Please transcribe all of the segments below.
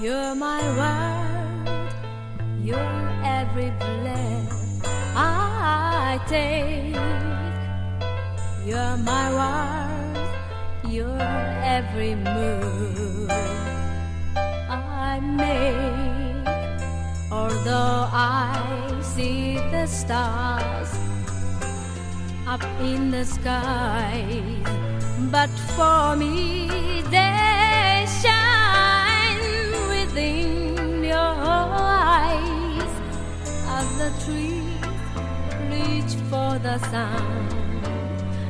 You're my world, you're every breath I take. You're my world, you're every move I make. Although I see the stars up in the sky, but for me trees reach for the sun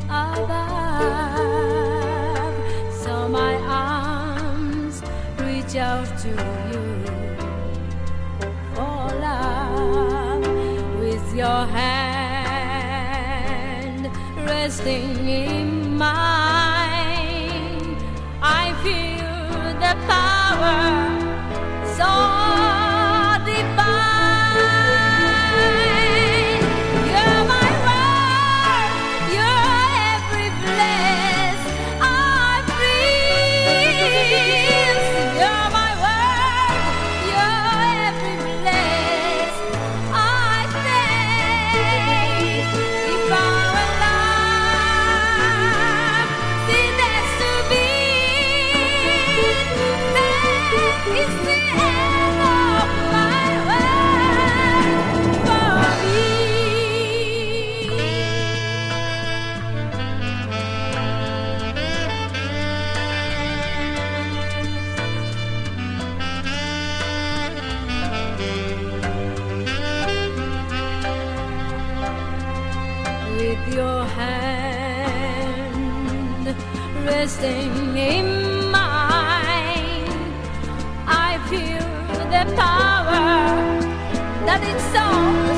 above. So my arms reach out to you for love with your hand resting in mine. I feel the power so your hand resting in mine. I feel the power that it's so